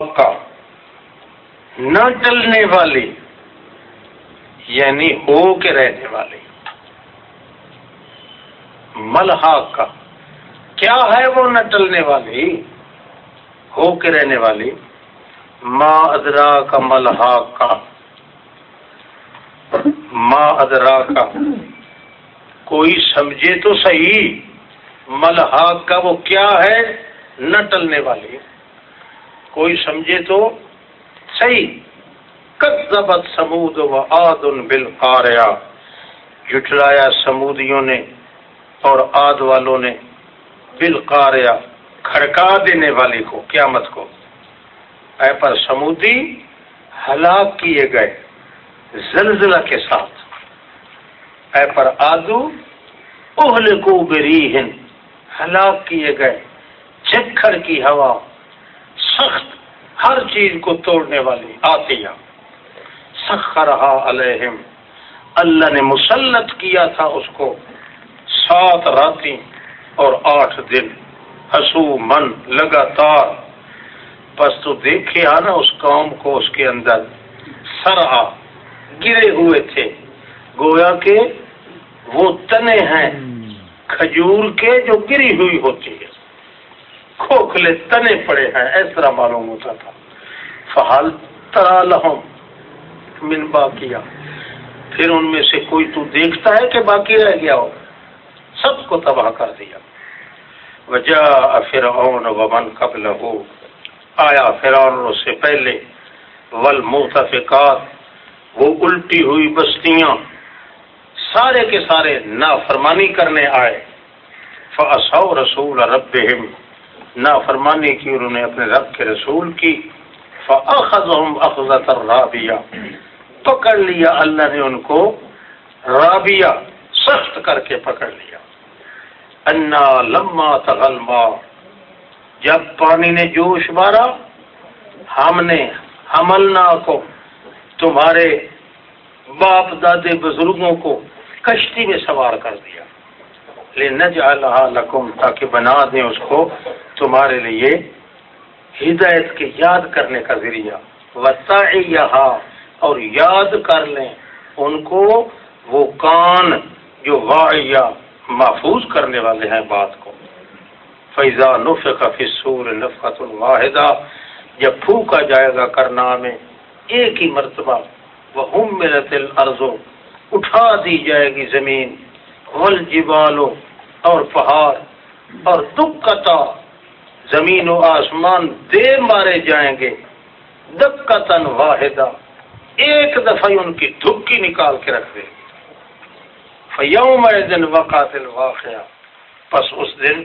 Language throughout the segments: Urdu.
کا نہ ٹلنے والی یعنی ہو کے رہنے والی۔ ملحاق کا۔ کیا ہے وہ نہ ٹلنے والی؟ ہو کے رہنے والی۔ ما ادرا کا ملحاق کا۔ ما ادرا کا کوئی سمجھے تو صحیح۔ ملحاق کا وہ کیا ہے؟ نہ ٹلنے والی۔ کوئی سمجھے تو صحیح۔ کذبت سمود و آد بل جٹلایا سمودیوں نے اور آد والوں نے بل کھڑکا دینے والی کو، قیامت کو۔ اے پر سمودی، ہلاک کیے گئے زلزلہ کے ساتھ۔ اے پر آدو اہل کو بری ہلاک کیے گئے جکھر کی ہوا۔ سخت ہر چیز کو توڑنے والی آتیا سخرہا علیہم۔ اللہ نے مسلط کیا تھا اس کو۔ سات راتی اور آٹھ دن۔ حسو من لگاتار۔ بس تو دیکھے نا اس قوم کو اس کے اندر۔ سرا گرے ہوئے تھے۔ گویا کے وہ تنے ہیں۔ کھجور کے جو گری ہوئی ہوتی ہے۔ کھوکھلے تنے پڑے ہیں اس طرح معلوم ہوتا تھا۔ فہال ترا لہم من باقیہ۔ پھر ان میں سے کوئی تو دیکھتا ہے کہ باقی رہ گیا ہو۔ سب کو تباہ کر دیا۔ وجہ فرعون ومن قبل ہو آیا فرعون اس سے پہلے۔ ول وہ الٹی ہوئی بستیاں۔ سارے کے سارے نافرمانی کرنے آئے۔ فصو رسول رب نافرمانی کی انہوں نے اپنے رب کے رسول کی۔ فخذ رابیہ پکڑ لیا، اللہ نے ان کو رابیہ سخت کر کے پکڑ لیا۔ انا لما تغلما جب پانی نے جوش مارا، ہم نے حملنا کو تمہارے باپ دادے بزرگوں کو کشتی میں سوار کر دیا۔ لکم تاکہ بنا دیں اس کو۔ تمہارے لیے ہدایت کے یاد کرنے کا ذریعہ۔ وسا اور یاد کر لیں ان کو، وہ کان جو واعیہ محفوظ کرنے والے ہیں بات کو۔ فیضا نف فسور نفقت الواحدہ جب پھونکا جائے گا کرنا میں ایک ہی مرتبہ۔ وہ ہم میرت الرضوں اٹھا دی جائے گی زمین۔ ول اور پہاڑ۔ اور دکتا۔ زمین و آسمان دے مارے جائیں گے دکتن واحدہ، ایک دفعہ ان کی دھکی نکال کے رکھ دے فیوم دن وقاتل واقعہ پس اس دن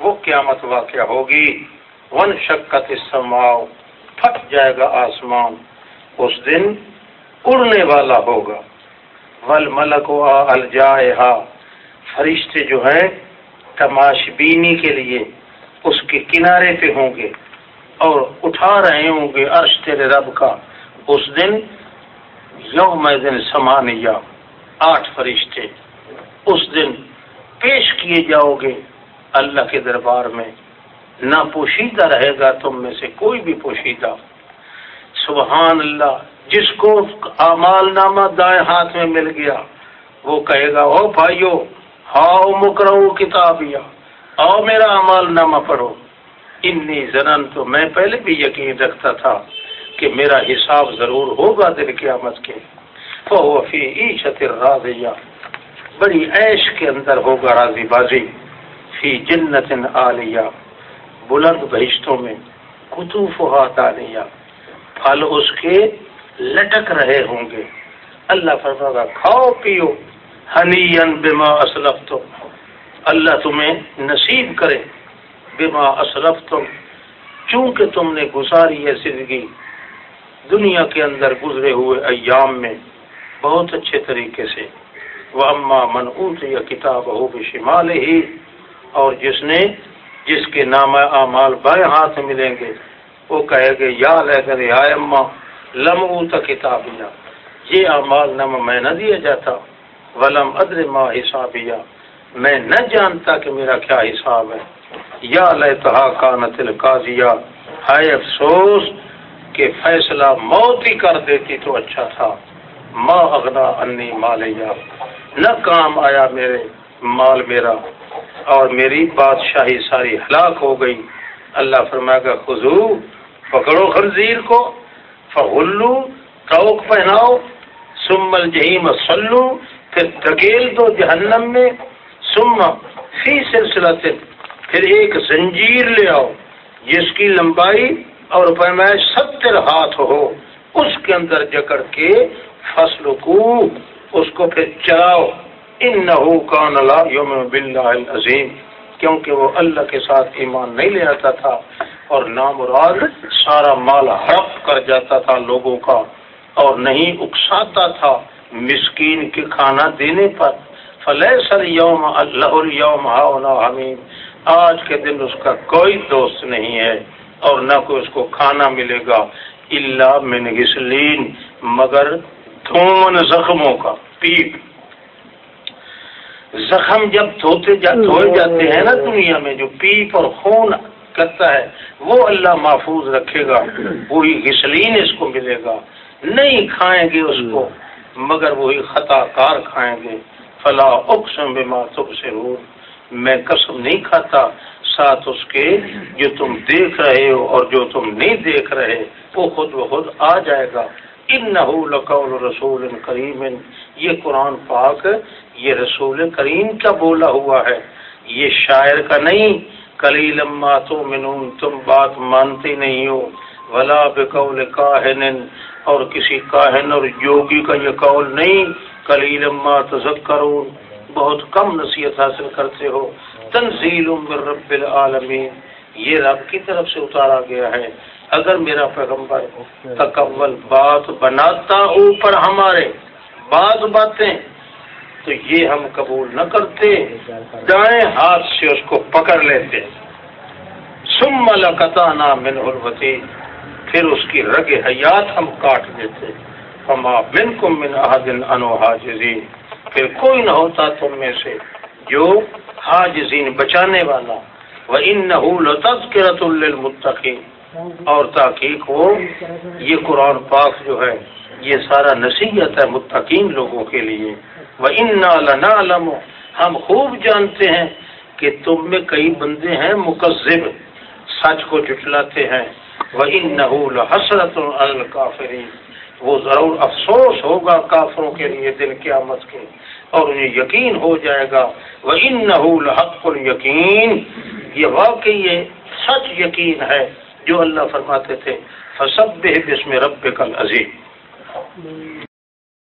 وہ قیامت واقع ہوگی۔ ون شکت سماؤ پھٹ جائے گا آسمان۔ اس دن اڑنے والا ہوگا۔ ول ملک الجائے فرشتے جو ہیں تماش بینی کے لیے۔ کے کنارے پہ ہوں گے اور اٹھا رہے ہوں گے عرش تیرے رب کا۔ اس دن یوم دن سمانیہ، آٹھ فرشتے۔ اس دن پیش کیے جاؤ گے اللہ کے دربار میں۔ نہ پوشیدہ رہے گا تم میں سے کوئی بھی پوشیدہ۔ سبحان اللہ، جس کو امال نامہ دائیں ہاتھ میں مل گیا، وہ کہے گا، او بھائیو، ہاؤ مکرو کتابیا آؤ میرا امال نامہ پڑھو۔ انی زنن تو میں پہلے بھی یقین رکھتا تھا کہ میرا حساب ضرور ہوگا دل قیامت کے۔ فی عیشت راضیہ۔ بڑی عیش کے اندر ہوگا راضی بازی۔ فی جنت عالیہ۔ بلند بہشتوں میں کتوف عالیہ پھل اس کے لٹک رہے ہوں گے۔ اللہ فرما کھاؤ، پیو۔ ہنی بما اسلف تو اللہ تمہیں نصیب کرے بما اسلف تم چونکہ تم نے گزاری ہے زندگی۔ دنیا کے اندر گزرے ہوئے ایام میں بہت اچھے طریقے سے۔ وہ اما منعوت یا کتاب ہو شمال ہی اور جس نے جس کے نام اعمال بائیں ہاتھ ملیں گے، وہ کہے گے، یا لے کر اما لمعوت کتاب یہ اعمال نامہ میں نہ دیا جاتا۔ ولم ادر ما حسابیا میں نہ جانتا کہ میرا کیا حساب ہے۔ یا لتہا کانت القاضیہ۔ ہائے افسوس کہ فیصلہ موت ہی کر دیتی تو اچھا تھا۔ ماں اغنا انی مالیا نہ کام آیا میرے مال میرا۔ اور میری بادشاہی ساری ہلاک ہو گئی۔ اللہ فرمائے گا خزو پکڑو خنزیر کو۔ فغلو توک پہناؤ۔ سمل جہیم سلو پھر دھکیل دو جہنم میں۔ سم فی سلسلہ پھر ایک زنجیر لے آؤ، جس کی لمبائی اور پیمائش ستر ہاتھ ہو، اس کے اندر جکڑ کے فصل کو، اس کو پھر چلاؤ ان نہ یوم عظیم کیونکہ وہ اللہ کے ساتھ ایمان نہیں لے آتا تھا اور نامراد سارا مال ہڑپ کر جاتا تھا لوگوں کا اور نہیں اکساتا تھا مسکین کے کھانا دینے پر۔ فلح سر یوم اللہ یوم حمیم آج کے دن اس کا کوئی دوست نہیں ہے اور نہ کوئی اس کو کھانا ملے گا اللہ من غسلین مگر دھومن زخموں کا پیپ زخم جب دھوتے جا، دھوئے جاتے ہیں نا دنیا میں، جو پیپ اور خون کرتا ہے، وہ اللہ محفوظ رکھے گا، وہی غسلین اس کو ملے گا۔ نہیں کھائیں گے اس کو، مگر وہی خطا کار کھائیں گے۔ فلاں اقسم بما تبصرون۔ میں قسم نہیں کھاتا، ساتھ اس کے جو تم دیکھ رہے ہو اور جو تم نہیں دیکھ رہے، وہ خود بخود آ جائے گا۔ ان لقول رسول کریم۔ یہ قرآن پاک، یہ رسول کریم کا بولا ہوا ہے؟ یہ شاعر کا نہیں۔ کلی لما تو منون تم بات مانتے نہیں ہو۔ ولا بقول کاہن اور کسی کاہن اور یوگی کا یہ قول نہیں۔ کلی لما تذکرون، بہت کم نصیحت حاصل کرتے ہو۔ تنزیل من رب العالمین، یہ رب کی طرف سے اتارا گیا ہے۔ اگر میرا پیغمبر تکول بات بناتا اوپر ہمارے بعض باتیں، تو یہ ہم قبول نہ کرتے۔ دائیں ہاتھ سے اس کو پکڑ لیتے۔ سم لقطانا من الوتی پھر اس کی رگ حیات ہم کاٹ دیتے۔ فما منکم من احد انو حاجزین پھر کوئی نہ ہوتا تم میں سے جو حاجزین بچانے والا وہ ان نہ اور تحقیق ہو یہ قرآن پاک جو ہے، یہ سارا نصیحت ہے متقین لوگوں کے لیے۔ وہ ان ہم خوب جانتے ہیں کہ تم میں کئی بندے ہیں مقزب سچ کو جٹلاتے ہیں۔ وہ ان نہ حسرت الکافرین وہ ضرور افسوس ہوگا کافروں کے لیے دن قیامت کے اور انہیں یقین ہو جائے گا۔ وہ ان نحق یقین یہ واقعی یہ سچ یقین ہے جو اللہ فرماتے تھے۔ فصب بسم رب کل عظیم